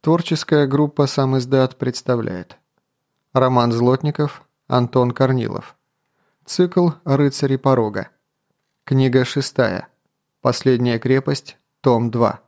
Творческая группа «Сам издат» представляет. Роман Злотников, Антон Корнилов. Цикл «Рыцари порога» Книга шестая. Последняя крепость, том 2